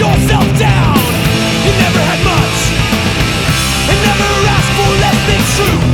yourself down. You never had much and never asked for less than true.